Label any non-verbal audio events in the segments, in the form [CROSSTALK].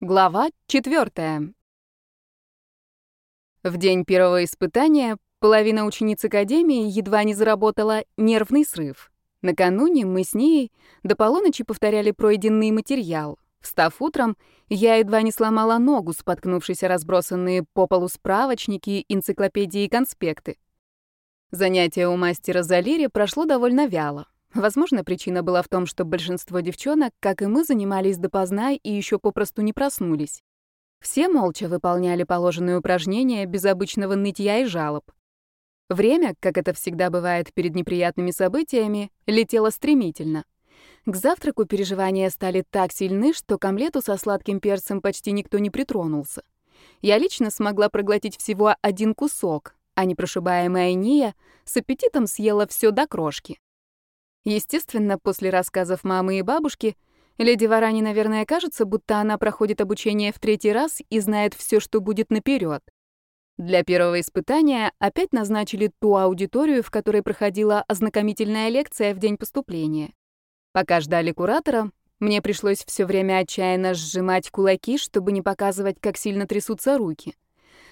Глава четвертая. В день первого испытания половина учениц Академии едва не заработала нервный срыв. Накануне мы с ней до полуночи повторяли пройденный материал. Встав утром, я едва не сломала ногу, споткнувшись о разбросанные по полу справочники, энциклопедии и конспекты. Занятие у мастера Залири прошло довольно вяло. Возможно, причина была в том, что большинство девчонок, как и мы, занимались допоздна и еще попросту не проснулись. Все молча выполняли положенные упражнения без обычного нытья и жалоб. Время, как это всегда бывает перед неприятными событиями, летело стремительно. К завтраку переживания стали так сильны, что к омлету со сладким перцем почти никто не притронулся. Я лично смогла проглотить всего один кусок, а непрошибаемая Ния с аппетитом съела все до крошки. Естественно, после рассказов мамы и бабушки, леди Варани, наверное, кажется, будто она проходит обучение в третий раз и знает все, что будет наперед. Для первого испытания опять назначили ту аудиторию, в которой проходила ознакомительная лекция в день поступления. Пока ждали куратора, мне пришлось все время отчаянно сжимать кулаки, чтобы не показывать, как сильно трясутся руки.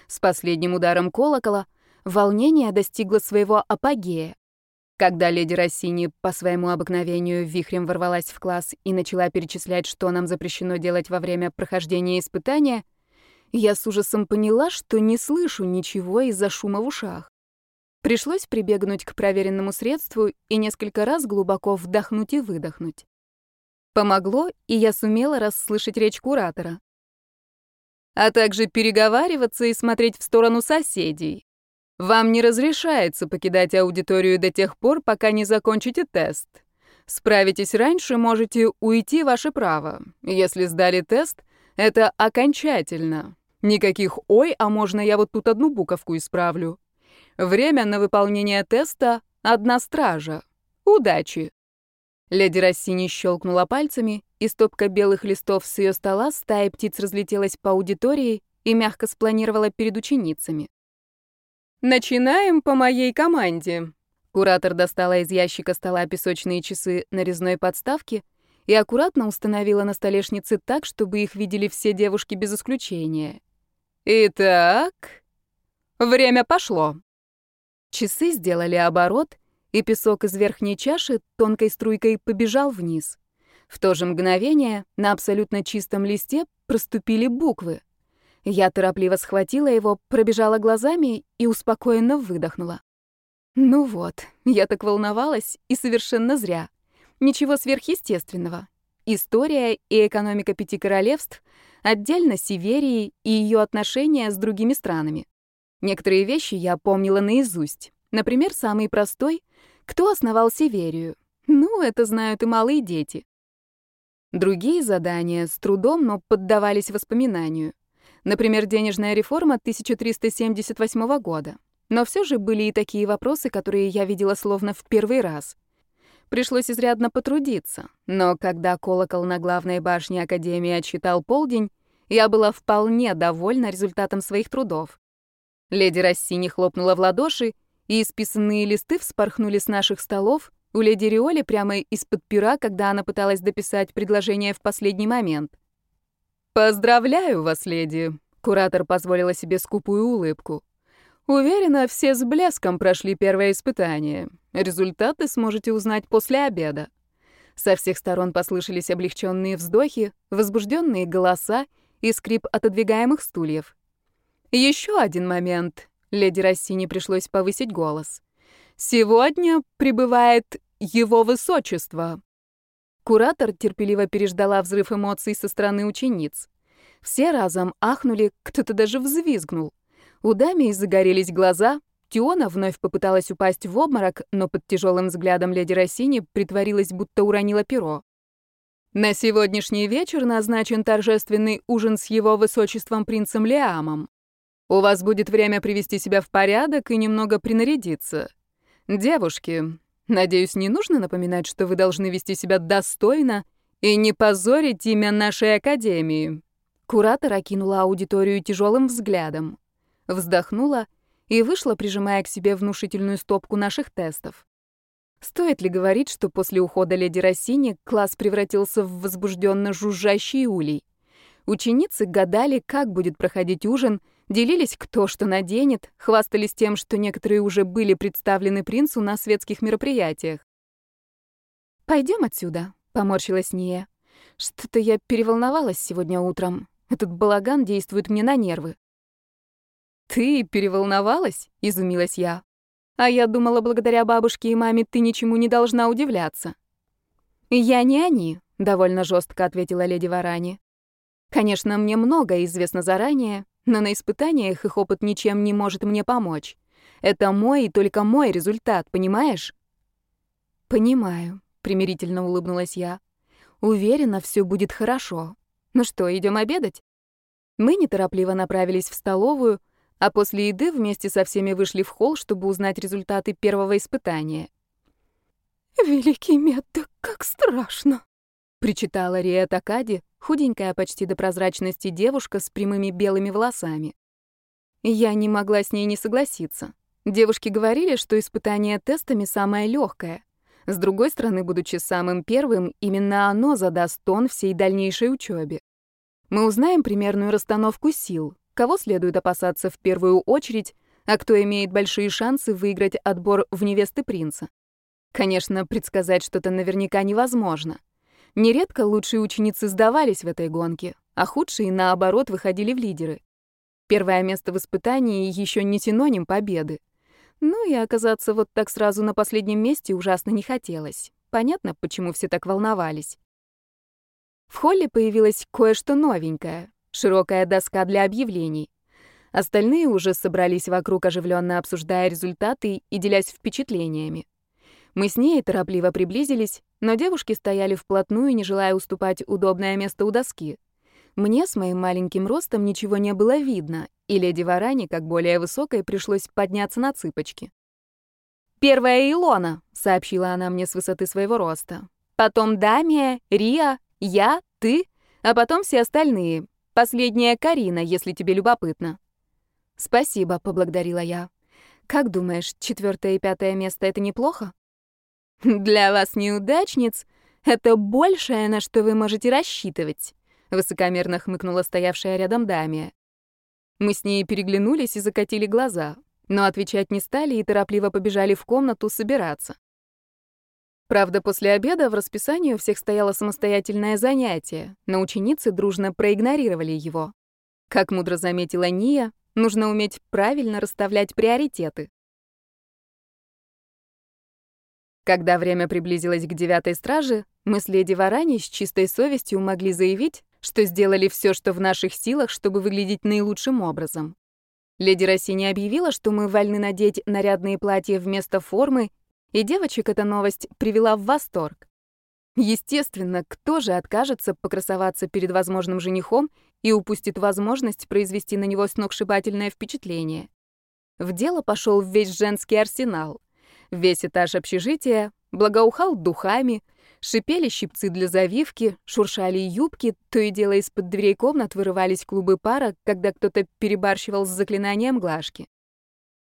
С последним ударом колокола волнение достигло своего апогея. Когда леди Рассини по своему обыкновению вихрем ворвалась в класс и начала перечислять, что нам запрещено делать во время прохождения испытания, я с ужасом поняла, что не слышу ничего из-за шума в ушах. Пришлось прибегнуть к проверенному средству и несколько раз глубоко вдохнуть и выдохнуть. Помогло, и я сумела расслышать речь куратора. А также переговариваться и смотреть в сторону соседей, вам не разрешается покидать аудиторию до тех пор, пока не закончите тест. Справитесь раньше, можете уйти, ваше право. Если сдали тест, это окончательно. Никаких «ой», а можно я вот тут одну буковку исправлю. Время на выполнение теста — одна стража. Удачи!» Леди Рассини щелкнула пальцами, и стопка белых листов с ее стола стая птиц разлетелась по аудитории и мягко спланировала перед ученицами. «Начинаем по моей команде». Куратор достала из ящика стола песочные часы на резной подставке и аккуратно установила на столешнице так, чтобы их видели все девушки без исключения. «Итак, время пошло». Часы сделали оборот, и песок из верхней чаши тонкой струйкой побежал вниз. В то же мгновение на абсолютно чистом листе проступили буквы. Я торопливо схватила его, пробежала глазами и успокоенно выдохнула. Ну вот, я так волновалась, и совершенно зря. Ничего сверхъестественного. История и экономика пяти королевств, отдельно Северии и ее отношения с другими странами. Некоторые вещи я помнила наизусть. Например, самый простой — кто основал Северию? Ну, это знают и малые дети. Другие задания с трудом, но поддавались воспоминанию. Например, денежная реформа 1378 года. Но все же были и такие вопросы, которые я видела словно в первый раз. Пришлось изрядно потрудиться, но когда колокол на главной башне Академии отсчитал полдень, я была вполне довольна результатом своих трудов. Леди Рассини хлопнула в ладоши, и исписанные листы вспорхнули с наших столов у леди Риоли прямо из-под пера, когда она пыталась дописать предложение в последний момент. «Поздравляю вас, леди!» — куратор позволила себе скупую улыбку. «Уверена, все с блеском прошли первое испытание. Результаты сможете узнать после обеда». Со всех сторон послышались облегченные вздохи, возбужденные голоса и скрип отодвигаемых стульев. Еще один момент. Леди Рассини пришлось повысить голос. «Сегодня прибывает его высочество». Куратор терпеливо переждала взрыв эмоций со стороны учениц. Все разом ахнули, кто-то даже взвизгнул. У Дами загорелись глаза, Тиона вновь попыталась упасть в обморок, но под тяжелым взглядом леди Рассини притворилась, будто уронила перо. На сегодняшний вечер назначен торжественный ужин с его высочеством принцем Лиамом. У вас будет время привести себя в порядок и немного принарядиться. Девушки, Надеюсь, не нужно напоминать, что вы должны вести себя достойно и не позорить имя нашей академии. Куратор окинула аудиторию тяжелым взглядом, вздохнула и вышла, прижимая к себе внушительную стопку наших тестов. Стоит ли говорить, что после ухода леди Рассини класс превратился в возбужденно жужжащий улей? Ученицы гадали, как будет проходить ужин, делились кто что наденет, хвастались тем, что некоторые уже были представлены принцу на светских мероприятиях. Пойдем отсюда», — поморщилась Ния. «Что-то я переволновалась сегодня утром. Этот балаган действует мне на нервы». «Ты переволновалась?» — изумилась я. «А я думала, благодаря бабушке и маме ты ничему не должна удивляться». «Я не они», — довольно жестко ответила леди Варани. «Конечно, мне многое известно заранее, но на испытаниях их опыт ничем не может мне помочь. Это мой и только мой результат, понимаешь?» «Понимаю», — примирительно улыбнулась я. «Уверена, все будет хорошо. Ну что, идем обедать?» Мы неторопливо направились в столовую, а после еды вместе со всеми вышли в холл, чтобы узнать результаты первого испытания. «Великий мед, как страшно!» — причитала Рия Такади, худенькая почти до прозрачности девушка с прямыми белыми волосами. Я не могла с ней не согласиться. Девушки говорили, что испытание тестами самое легкое. С другой стороны, будучи самым первым, именно оно задаст тон всей дальнейшей учебе. Мы узнаем примерную расстановку сил, кого следует опасаться в первую очередь, а кто имеет большие шансы выиграть отбор в невесты принца. Конечно, предсказать что-то наверняка невозможно. Нередко лучшие ученицы сдавались в этой гонке, а худшие, наоборот, выходили в лидеры. Первое место в испытании еще не синоним победы. Ну и оказаться вот так сразу на последнем месте ужасно не хотелось. Понятно, почему все так волновались. В холле появилось кое-что новенькое — широкая доска для объявлений. Остальные уже собрались вокруг, оживленно обсуждая результаты и делясь впечатлениями. Мы с ней торопливо приблизились, но девушки стояли вплотную, не желая уступать удобное место у доски. Мне с моим маленьким ростом ничего не было видно, и леди Варани, как более высокой, пришлось подняться на цыпочки. «Первая Илона», — сообщила она мне с высоты своего роста. «Потом Дамия, Риа, я, ты, а потом все остальные. Последняя Карина, если тебе любопытно». «Спасибо», — поблагодарила я. «Как думаешь, четвертое и пятое место — это неплохо?» [LAUGHS] «Для вас, неудачниц, это большее, на что вы можете рассчитывать», — высокомерно хмыкнула стоявшая рядом Дамия. Мы с ней переглянулись и закатили глаза, но отвечать не стали и торопливо побежали в комнату собираться. Правда, после обеда в расписании у всех стояло самостоятельное занятие, но ученицы дружно проигнорировали его. Как мудро заметила Ния, нужно уметь правильно расставлять приоритеты. Когда время приблизилось к девятой страже, мы с леди Варани с чистой совестью могли заявить, что сделали все, что в наших силах, чтобы выглядеть наилучшим образом. Леди Россини объявила, что мы вольны надеть нарядные платья вместо формы, и девочек эта новость привела в восторг. Естественно, кто же откажется покрасоваться перед возможным женихом и упустит возможность произвести на него сногсшибательное впечатление? В дело пошел весь женский арсенал. Весь этаж общежития благоухал духами, шипели щипцы для завивки, шуршали юбки, то и дело из-под дверей комнат вырывались клубы пара, когда кто-то перебарщивал с заклинанием глажки.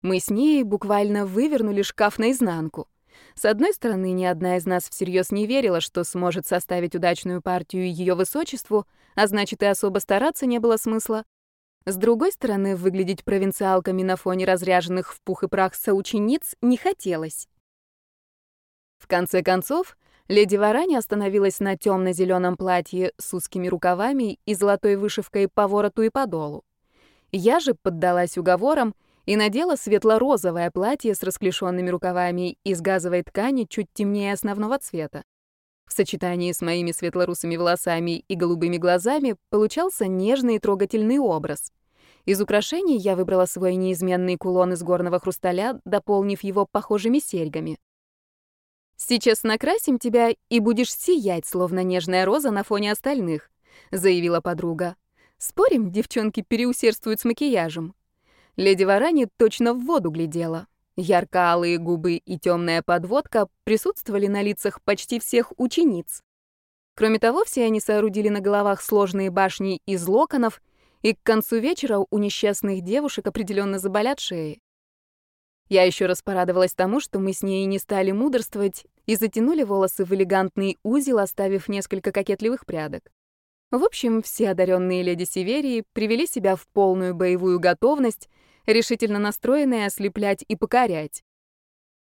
Мы с ней буквально вывернули шкаф наизнанку. С одной стороны, ни одна из нас всерьез не верила, что сможет составить удачную партию ее высочеству, а значит, и особо стараться не было смысла. С другой стороны, выглядеть провинциалками на фоне разряженных в пух и прах соучениц не хотелось. В конце концов, леди Варани остановилась на темно-зеленом платье с узкими рукавами и золотой вышивкой по вороту и по долу. Я же поддалась уговорам и надела светло-розовое платье с расклешенными рукавами из газовой ткани чуть темнее основного цвета. В сочетании с моими светлорусыми волосами и голубыми глазами получался нежный и трогательный образ. Из украшений я выбрала свой неизменный кулон из горного хрусталя, дополнив его похожими серьгами. «Сейчас накрасим тебя, и будешь сиять, словно нежная роза на фоне остальных», — заявила подруга. «Спорим, девчонки переусердствуют с макияжем?» Леди Варани точно в воду глядела. Ярко-алые губы и темная подводка присутствовали на лицах почти всех учениц. Кроме того, все они соорудили на головах сложные башни из локонов, и к концу вечера у несчастных девушек определенно заболят шеи. Я еще раз порадовалась тому, что мы с ней не стали мудрствовать и затянули волосы в элегантный узел, оставив несколько кокетливых прядок. В общем, все одаренные леди Северии привели себя в полную боевую готовность, решительно настроенные ослеплять и покорять.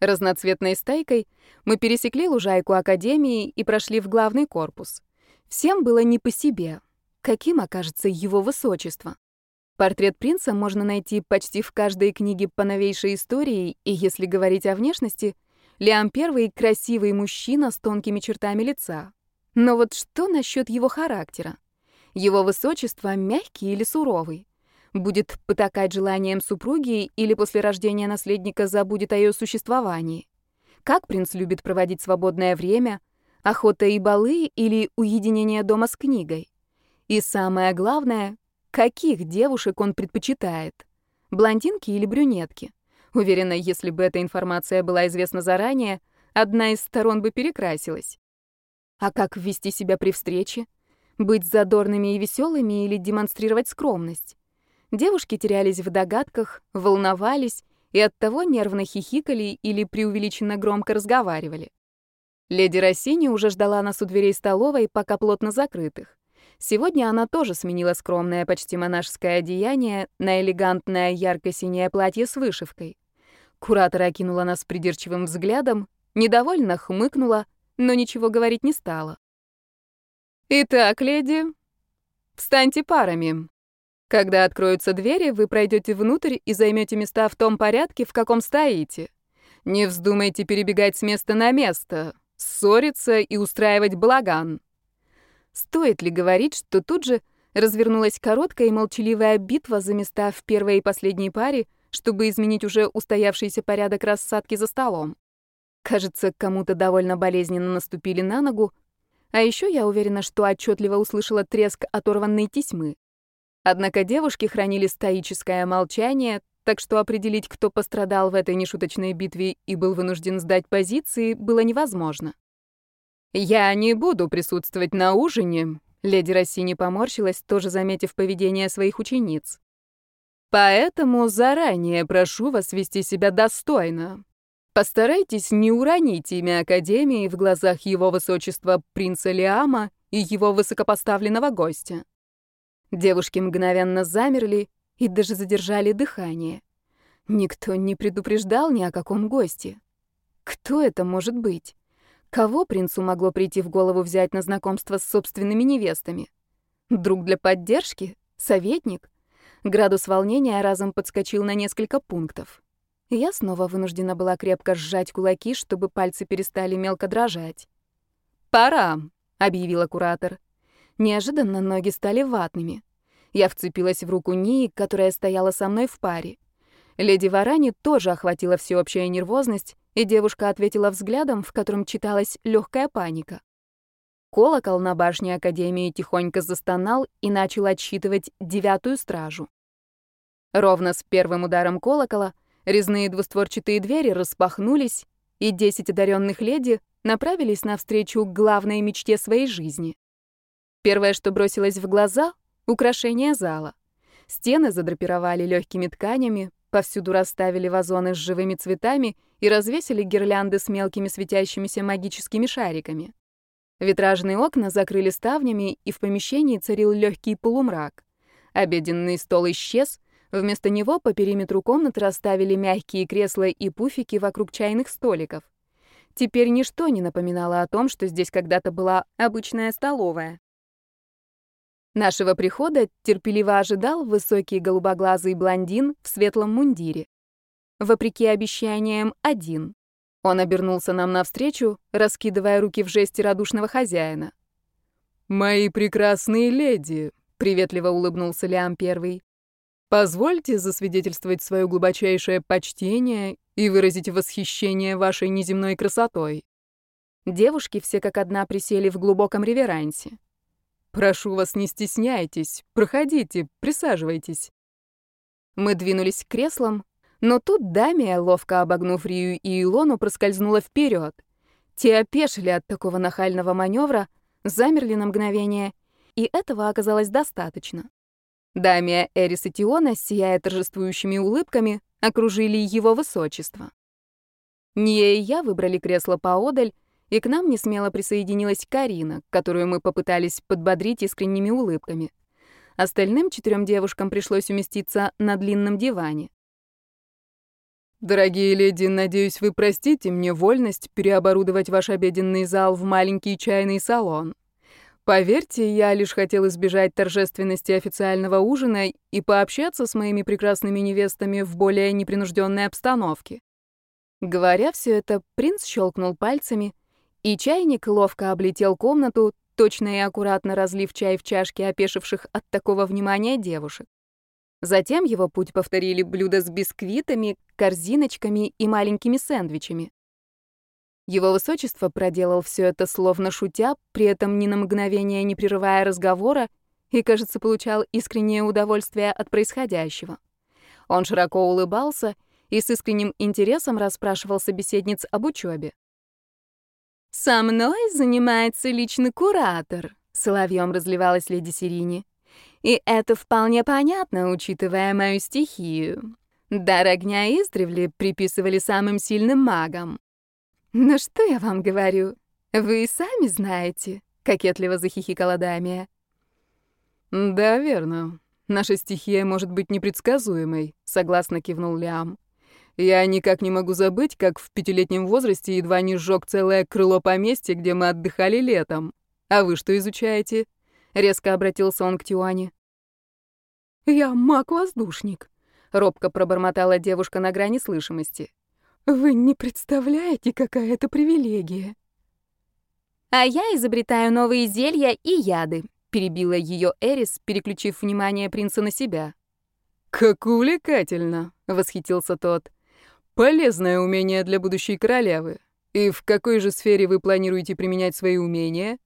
Разноцветной стайкой мы пересекли лужайку Академии и прошли в главный корпус. Всем было не по себе. Каким окажется его высочество? Портрет принца можно найти почти в каждой книге по новейшей истории, и если говорить о внешности, Лиам I — красивый мужчина с тонкими чертами лица. Но вот что насчет его характера? Его высочество мягкий или суровый? Будет потакать желанием супруги или после рождения наследника забудет о ее существовании? Как принц любит проводить свободное время? Охота и балы или уединение дома с книгой? И самое главное, каких девушек он предпочитает? Блондинки или брюнетки? Уверена, если бы эта информация была известна заранее, одна из сторон бы перекрасилась. А как вести себя при встрече? Быть задорными и веселыми или демонстрировать скромность? Девушки терялись в догадках, волновались и оттого нервно хихикали или преувеличенно громко разговаривали. Леди Рассини уже ждала нас у дверей столовой, пока плотно закрытых. Сегодня она тоже сменила скромное, почти монашеское одеяние на элегантное ярко-синее платье с вышивкой. Куратор окинула нас придирчивым взглядом, недовольно хмыкнула — но ничего говорить не стала. «Итак, леди, встаньте парами. Когда откроются двери, вы пройдете внутрь и займете места в том порядке, в каком стоите. Не вздумайте перебегать с места на место, ссориться и устраивать балаган». Стоит ли говорить, что тут же развернулась короткая и молчаливая битва за места в первой и последней паре, чтобы изменить уже устоявшийся порядок рассадки за столом. Кажется, кому-то довольно болезненно наступили на ногу, а еще я уверена, что отчетливо услышала треск оторванной тесьмы. Однако девушки хранили стоическое молчание, так что определить, кто пострадал в этой нешуточной битве и был вынужден сдать позиции, было невозможно. «Я не буду присутствовать на ужине», — леди Рассини поморщилась, тоже заметив поведение своих учениц. «Поэтому заранее прошу вас вести себя достойно. Постарайтесь не уронить имя Академии в глазах его высочества принца Лиама и его высокопоставленного гостя. Девушки мгновенно замерли и даже задержали дыхание. Никто не предупреждал ни о каком госте. Кто это может быть? Кого принцу могло прийти в голову взять на знакомство с собственными невестами? Друг для поддержки? Советник? Градус волнения разом подскочил на несколько пунктов. Я снова вынуждена была крепко сжать кулаки, чтобы пальцы перестали мелко дрожать. «Пора», — объявила куратор. Неожиданно ноги стали ватными. Я вцепилась в руку Нии, которая стояла со мной в паре. Леди Варани тоже охватила всеобщая нервозность, и девушка ответила взглядом, в котором читалась легкая паника. Колокол на башне Академии тихонько застонал и начал отсчитывать девятую стражу. Ровно с первым ударом колокола — Резные двустворчатые двери распахнулись, и десять одаренных леди направились навстречу главной мечте своей жизни. Первое, что бросилось в глаза — украшение зала. Стены задрапировали легкими тканями, повсюду расставили вазоны с живыми цветами и развесили гирлянды с мелкими светящимися магическими шариками. Витражные окна закрыли ставнями, и в помещении царил легкий полумрак. Обеденный стол исчез, Вместо него по периметру комнаты расставили мягкие кресла и пуфики вокруг чайных столиков. Теперь ничто не напоминало о том, что здесь когда-то была обычная столовая. Нашего прихода терпеливо ожидал высокий голубоглазый блондин в светлом мундире. Вопреки обещаниям, один. Он обернулся нам навстречу, раскидывая руки в жесте радушного хозяина. «Мои прекрасные леди!» — приветливо улыбнулся Лиам Первый. Позвольте засвидетельствовать свое глубочайшее почтение и выразить восхищение вашей неземной красотой. Девушки все как одна присели в глубоком реверансе. Прошу вас, не стесняйтесь, проходите, присаживайтесь. Мы двинулись к креслам, но тут Дамия, ловко обогнув Рию и Илону, проскользнула вперед. Те опешили от такого нахального маневра, замерли на мгновение, и этого оказалось достаточно. Дамия Эрис и Тиона, сияя торжествующими улыбками, окружили его высочество. Ния и я выбрали кресло поодаль и к нам не смело присоединилась Карина, которую мы попытались подбодрить искренними улыбками. Остальным четырем девушкам пришлось уместиться на длинном диване. «Дорогие леди, надеюсь, вы простите мне вольность переоборудовать ваш обеденный зал в маленький чайный салон. Поверьте, я лишь хотел избежать торжественности официального ужина и пообщаться с моими прекрасными невестами в более непринужденной обстановке». Говоря все это, принц щелкнул пальцами, и чайник ловко облетел комнату, точно и аккуратно разлив чай в чашки опешивших от такого внимания девушек. Затем его путь повторили блюда с бисквитами, корзиночками и маленькими сэндвичами. Его высочество проделал все это словно шутя, при этом ни на мгновение не прерывая разговора, и, кажется, получал искреннее удовольствие от происходящего. Он широко улыбался и с искренним интересом расспрашивал собеседниц об учебе. «Со мной занимается личный куратор», — соловьем разливалась леди Сирини. «И это вполне понятно, учитывая мою стихию. Дар огня издревле приписывали самым сильным магам». «Ну что я вам говорю? Вы и сами знаете», — кокетливо захихикала Дамия. «Да, верно. Наша стихия может быть непредсказуемой», — согласно кивнул Лиам. Я никак не могу забыть, как в пятилетнем возрасте едва не сжег целое крыло поместья, где мы отдыхали летом. А вы что изучаете? Резко обратился он к Тюане. Я маг-воздушник, робко пробормотала девушка на грани слышимости. Вы не представляете, какая это привилегия. А я изобретаю новые зелья и яды, перебила ее Эрис, переключив внимание принца на себя. Как увлекательно, восхитился тот. Полезное умение для будущей королевы. И в какой же сфере вы планируете применять свои умения?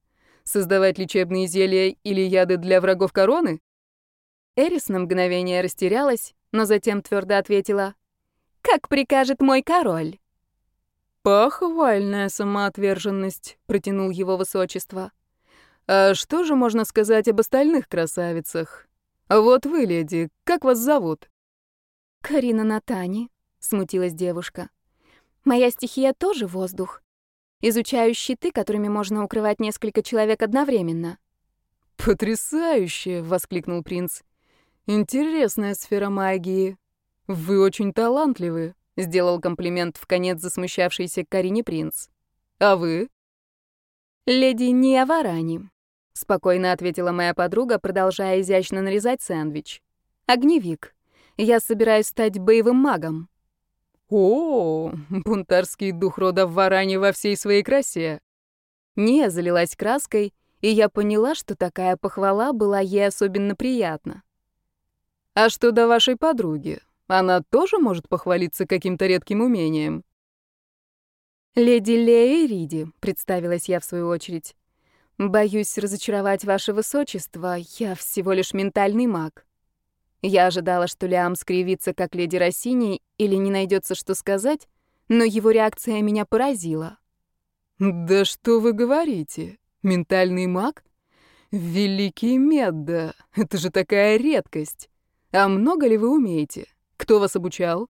Создавать лечебные зелья или яды для врагов короны? Эрис на мгновение растерялась, но затем твердо ответила. «Как прикажет мой король?» «Похвальная самоотверженность», — протянул его высочество. «А что же можно сказать об остальных красавицах? Вот вы, леди, как вас зовут?» «Карина Натани», смутилась девушка. Моя стихия тоже воздух. Изучаю щиты, которыми можно укрывать несколько человек одновременно. Потрясающе, воскликнул принц. Интересная сфера магии. Вы очень талантливы, сделал комплимент в конец засмущавшийся Карине принц. А вы? Леди Ниаварани, спокойно ответила моя подруга, продолжая изящно нарезать сэндвич. Огневик. Я собираюсь стать боевым магом. О, бунтарский дух рода Варани во всей своей красе. Не залилась краской, и я поняла, что такая похвала была ей особенно приятна. А что до вашей подруги? Она тоже может похвалиться каким-то редким умением? Леди Лея Риди, представилась я в свою очередь. Боюсь разочаровать ваше высочество, я всего лишь ментальный маг. Я ожидала, что Лиам скривится, как леди Россини, или не найдется, что сказать, но его реакция меня поразила. «Да что вы говорите? Ментальный маг? Великий Медда, это же такая редкость. А много ли вы умеете? Кто вас обучал?»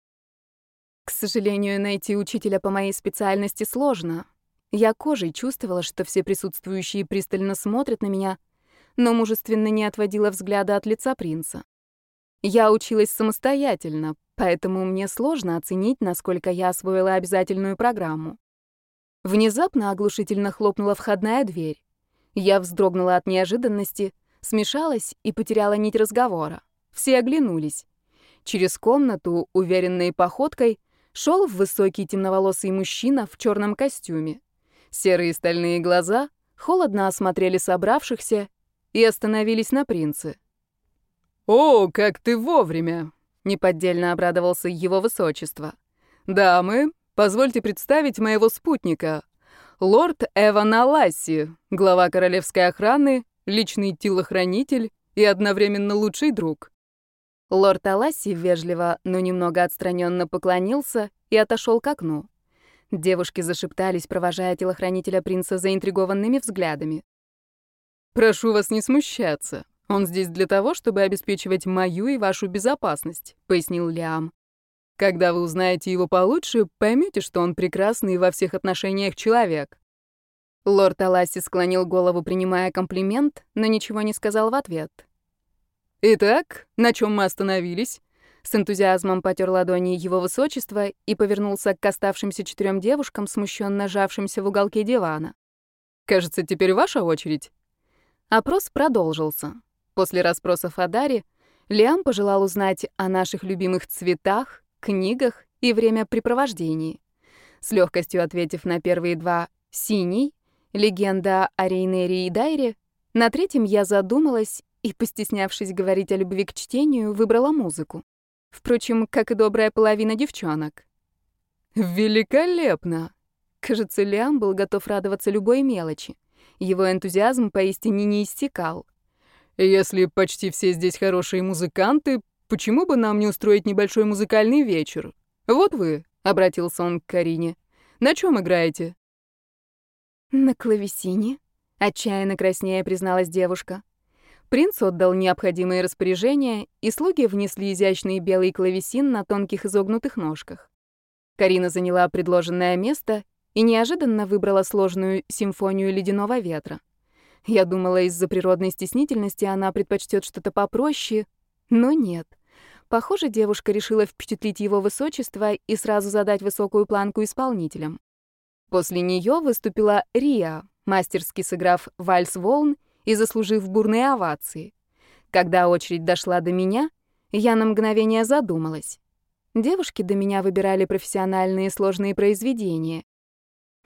К сожалению, найти учителя по моей специальности сложно. Я кожей чувствовала, что все присутствующие пристально смотрят на меня, но мужественно не отводила взгляда от лица принца. Я училась самостоятельно, поэтому мне сложно оценить, насколько я освоила обязательную программу. Внезапно оглушительно хлопнула входная дверь. Я вздрогнула от неожиданности, смешалась и потеряла нить разговора. Все оглянулись. Через комнату, уверенной походкой, шел высокий темноволосый мужчина в черном костюме. Серые стальные глаза холодно осмотрели собравшихся и остановились на принце. «О, как ты вовремя!» — неподдельно обрадовался его высочество. «Дамы, позвольте представить моего спутника. Лорд Эван Аласси, глава королевской охраны, личный телохранитель и одновременно лучший друг». Лорд Аласси вежливо, но немного отстраненно поклонился и отошел к окну. Девушки зашептались, провожая телохранителя принца заинтригованными взглядами. «Прошу вас не смущаться. Он здесь для того, чтобы обеспечивать мою и вашу безопасность», — пояснил Лиам. «Когда вы узнаете его получше, поймете, что он прекрасный во всех отношениях человек». Лорд Аласи склонил голову, принимая комплимент, но ничего не сказал в ответ. «Итак, на чем мы остановились?» С энтузиазмом потер ладони его высочества и повернулся к оставшимся четырем девушкам, смущенно жавшимся в уголке дивана. «Кажется, теперь ваша очередь». Опрос продолжился. После расспросов о Даре Лиам пожелал узнать о наших любимых цветах, книгах и времяпрепровождении. С легкостью ответив на первые два «Синий», «Легенда о Рейнере и Дайре», на третьем я задумалась и, постеснявшись говорить о любви к чтению, выбрала музыку. Впрочем, как и добрая половина девчонок. «Великолепно!» Кажется, Лиам был готов радоваться любой мелочи. Его энтузиазм поистине не истекал. «Если почти все здесь хорошие музыканты, почему бы нам не устроить небольшой музыкальный вечер? Вот вы», — обратился он к Карине. «На чем играете?» «На клавесине», — отчаянно краснея призналась девушка. Принц отдал необходимые распоряжения, и слуги внесли изящный белый клавесин на тонких изогнутых ножках. Карина заняла предложенное место и неожиданно выбрала сложную симфонию ледяного ветра. Я думала, из-за природной стеснительности она предпочтет что-то попроще, но нет. Похоже, девушка решила впечатлить его высочество и сразу задать высокую планку исполнителям. После нее выступила Риа, мастерски сыграв вальс волн и заслужив бурные овации. Когда очередь дошла до меня, я на мгновение задумалась. Девушки до меня выбирали профессиональные сложные произведения.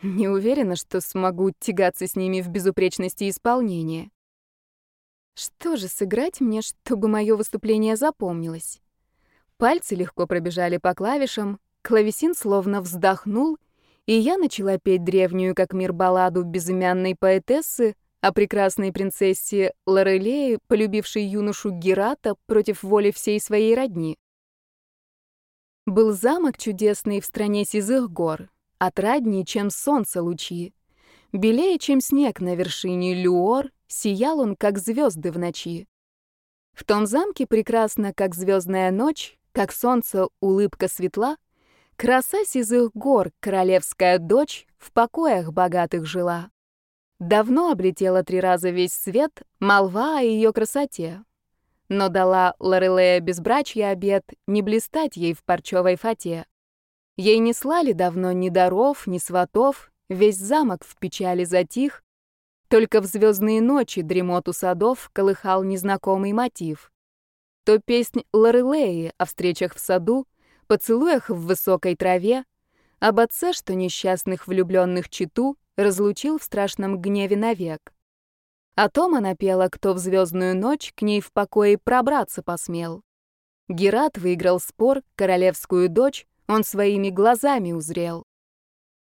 Не уверена, что смогу тягаться с ними в безупречности исполнения. Что же сыграть мне, чтобы мое выступление запомнилось? Пальцы легко пробежали по клавишам, клавесин словно вздохнул, и я начала петь древнюю как мир балладу безымянной поэтессы о прекрасной принцессе Лорелее, полюбившей юношу Герата против воли всей своей родни. Был замок чудесный в стране сизых гор, отраднее, чем солнце лучи. Белее, чем снег на вершине Люор, сиял он, как звезды в ночи. В том замке прекрасно, как звездная ночь, как солнце улыбка светла, краса сизых гор, королевская дочь, в покоях богатых жила. Давно облетела три раза весь свет молва о ее красоте. Но дала Лорелея безбрачья обед не блистать ей в парчевой фате. Ей не слали давно ни даров, ни сватов, весь замок в печали затих. Только в звездные ночи дремоту садов колыхал незнакомый мотив. То песнь Лорелеи о встречах в саду, поцелуях в высокой траве, об отце, что несчастных влюбленных читу разлучил в страшном гневе навек. О том она пела, кто в звездную ночь к ней в покое пробраться посмел. Герат выиграл спор, королевскую дочь он своими глазами узрел.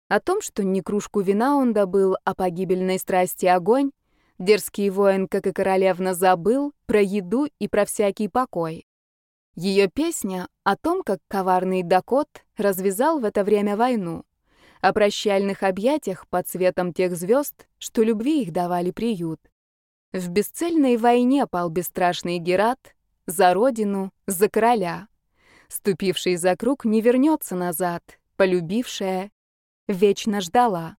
О том, что не кружку вина он добыл, а погибельной страсти огонь, дерзкий воин, как и королевна, забыл про еду и про всякий покой. Ее песня о том, как коварный Дакот развязал в это время войну о прощальных объятиях под светом тех звезд, что любви их давали приют. В бесцельной войне пал бесстрашный Герат за родину, за короля. Ступивший за круг не вернется назад, полюбившая вечно ждала.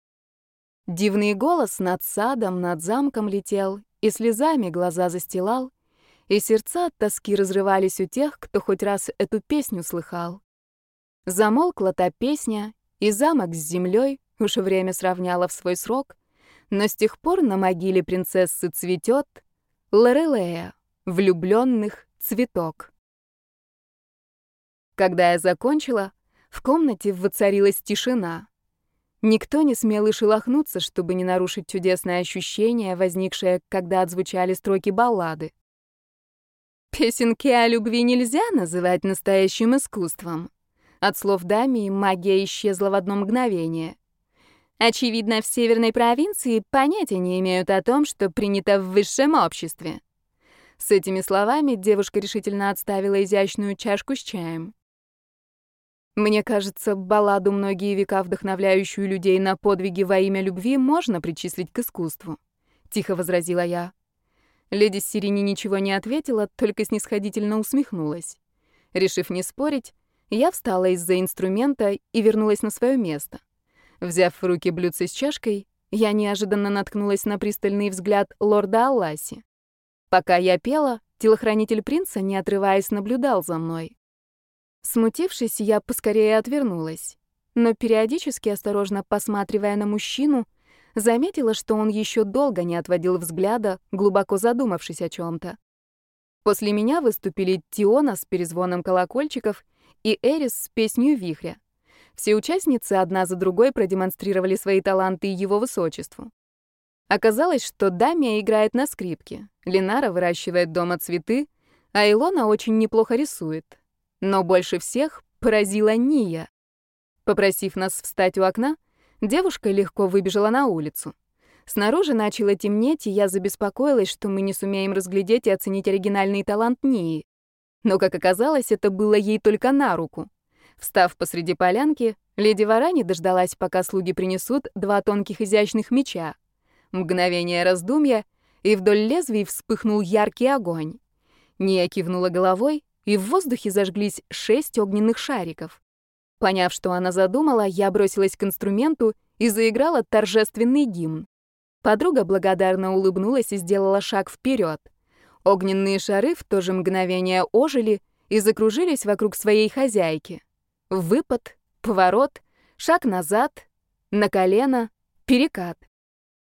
Дивный голос над садом, над замком летел, и слезами глаза застилал, и сердца от тоски разрывались у тех, кто хоть раз эту песню слыхал. Замолкла та песня, и замок с землей уж время сравняло в свой срок, но с тех пор на могиле принцессы цветет Лорелея, влюбленных цветок. Когда я закончила, в комнате воцарилась тишина. Никто не смел и шелохнуться, чтобы не нарушить чудесное ощущение, возникшее, когда отзвучали строки баллады. Песенки о любви нельзя называть настоящим искусством. От слов Дамии магия исчезла в одно мгновение. Очевидно, в северной провинции понятия не имеют о том, что принято в высшем обществе. С этими словами девушка решительно отставила изящную чашку с чаем. Мне кажется, балладу многие века, вдохновляющую людей на подвиги во имя любви, можно причислить к искусству. Тихо возразила я. Леди Сирени ничего не ответила, только снисходительно усмехнулась. Решив не спорить, я встала из-за инструмента и вернулась на свое место. Взяв в руки блюдце с чашкой, я неожиданно наткнулась на пристальный взгляд лорда Алласи. Пока я пела, телохранитель принца, не отрываясь, наблюдал за мной. Смутившись, я поскорее отвернулась, но периодически, осторожно посматривая на мужчину, заметила, что он еще долго не отводил взгляда, глубоко задумавшись о чем то После меня выступили Тиона с перезвоном колокольчиков и Эрис с песнью «Вихря». Все участницы одна за другой продемонстрировали свои таланты его высочеству. Оказалось, что Дамия играет на скрипке, Ленара выращивает дома цветы, а Илона очень неплохо рисует. Но больше всех поразила Ния. Попросив нас встать у окна, девушка легко выбежала на улицу. Снаружи начало темнеть, и я забеспокоилась, что мы не сумеем разглядеть и оценить оригинальный талант Нии. Но, как оказалось, это было ей только на руку. Встав посреди полянки, леди Варани дождалась, пока слуги принесут два тонких изящных меча. Мгновение раздумья, и вдоль лезвий вспыхнул яркий огонь. Ния кивнула головой, и в воздухе зажглись шесть огненных шариков. Поняв, что она задумала, я бросилась к инструменту и заиграла торжественный гимн. Подруга благодарно улыбнулась и сделала шаг вперед. Огненные шары в то же мгновение ожили и закружились вокруг своей хозяйки. Выпад, поворот, шаг назад, на колено, перекат.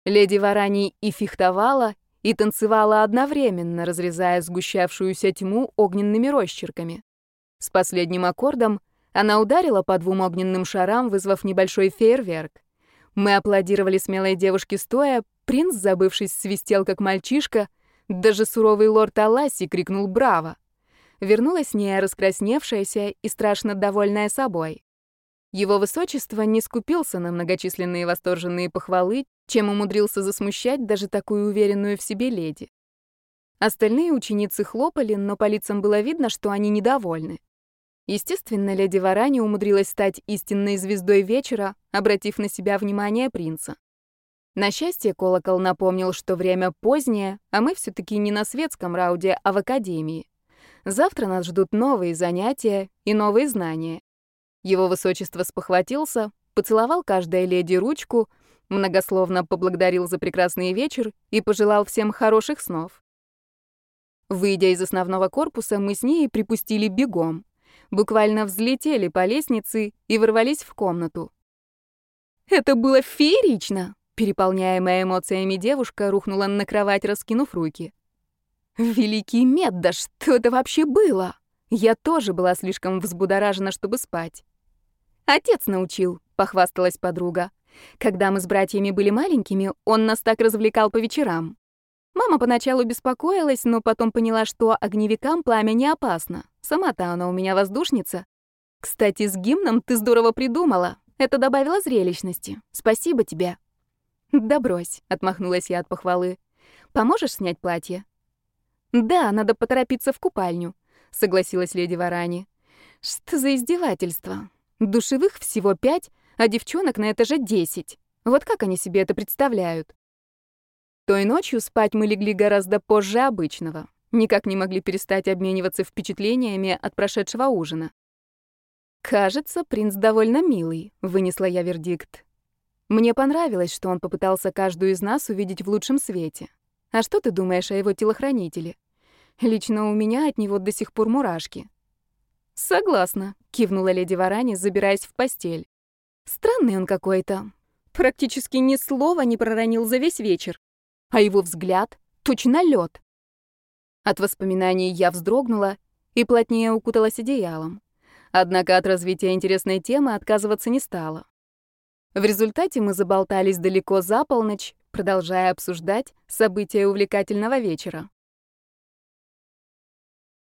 Леди Варани и фехтовала, и танцевала одновременно, разрезая сгущавшуюся тьму огненными росчерками. С последним аккордом она ударила по двум огненным шарам, вызвав небольшой фейерверк. Мы аплодировали смелой девушке стоя, принц, забывшись, свистел как мальчишка, даже суровый лорд Аласи крикнул «Браво!». Вернулась Нея раскрасневшаяся и страшно довольная собой. Его высочество не скупился на многочисленные восторженные похвалы, чем умудрился засмущать даже такую уверенную в себе леди. Остальные ученицы хлопали, но по лицам было видно, что они недовольны. Естественно, леди Варани умудрилась стать истинной звездой вечера, обратив на себя внимание принца. На счастье, колокол напомнил, что время позднее, а мы все таки не на светском рауде, а в академии. Завтра нас ждут новые занятия и новые знания. Его высочество спохватился, поцеловал каждой леди ручку, многословно поблагодарил за прекрасный вечер и пожелал всем хороших снов. Выйдя из основного корпуса, мы с ней припустили бегом буквально взлетели по лестнице и ворвались в комнату. Это было феерично! Переполняемая эмоциями девушка рухнула на кровать, раскинув руки. Великий мед, да что это вообще было? Я тоже была слишком взбудоражена, чтобы спать. Отец научил, похвасталась подруга. Когда мы с братьями были маленькими, он нас так развлекал по вечерам. Мама поначалу беспокоилась, но потом поняла, что огневикам пламя не опасно. Сама-то она у меня воздушница. Кстати, с гимном ты здорово придумала. Это добавило зрелищности. Спасибо тебе. Да отмахнулась я от похвалы. Поможешь снять платье? Да, надо поторопиться в купальню, согласилась леди Варани. Что за издевательство? Душевых всего пять, а девчонок на этаже десять. Вот как они себе это представляют? Той ночью спать мы легли гораздо позже обычного. Никак не могли перестать обмениваться впечатлениями от прошедшего ужина. «Кажется, принц довольно милый», — вынесла я вердикт. Мне понравилось, что он попытался каждую из нас увидеть в лучшем свете. А что ты думаешь о его телохранителе? Лично у меня от него до сих пор мурашки. «Согласна», — кивнула леди Варани, забираясь в постель. «Странный он какой-то. Практически ни слова не проронил за весь вечер а его взгляд — точно лед. От воспоминаний я вздрогнула и плотнее укуталась одеялом. Однако от развития интересной темы отказываться не стала. В результате мы заболтались далеко за полночь, продолжая обсуждать события увлекательного вечера.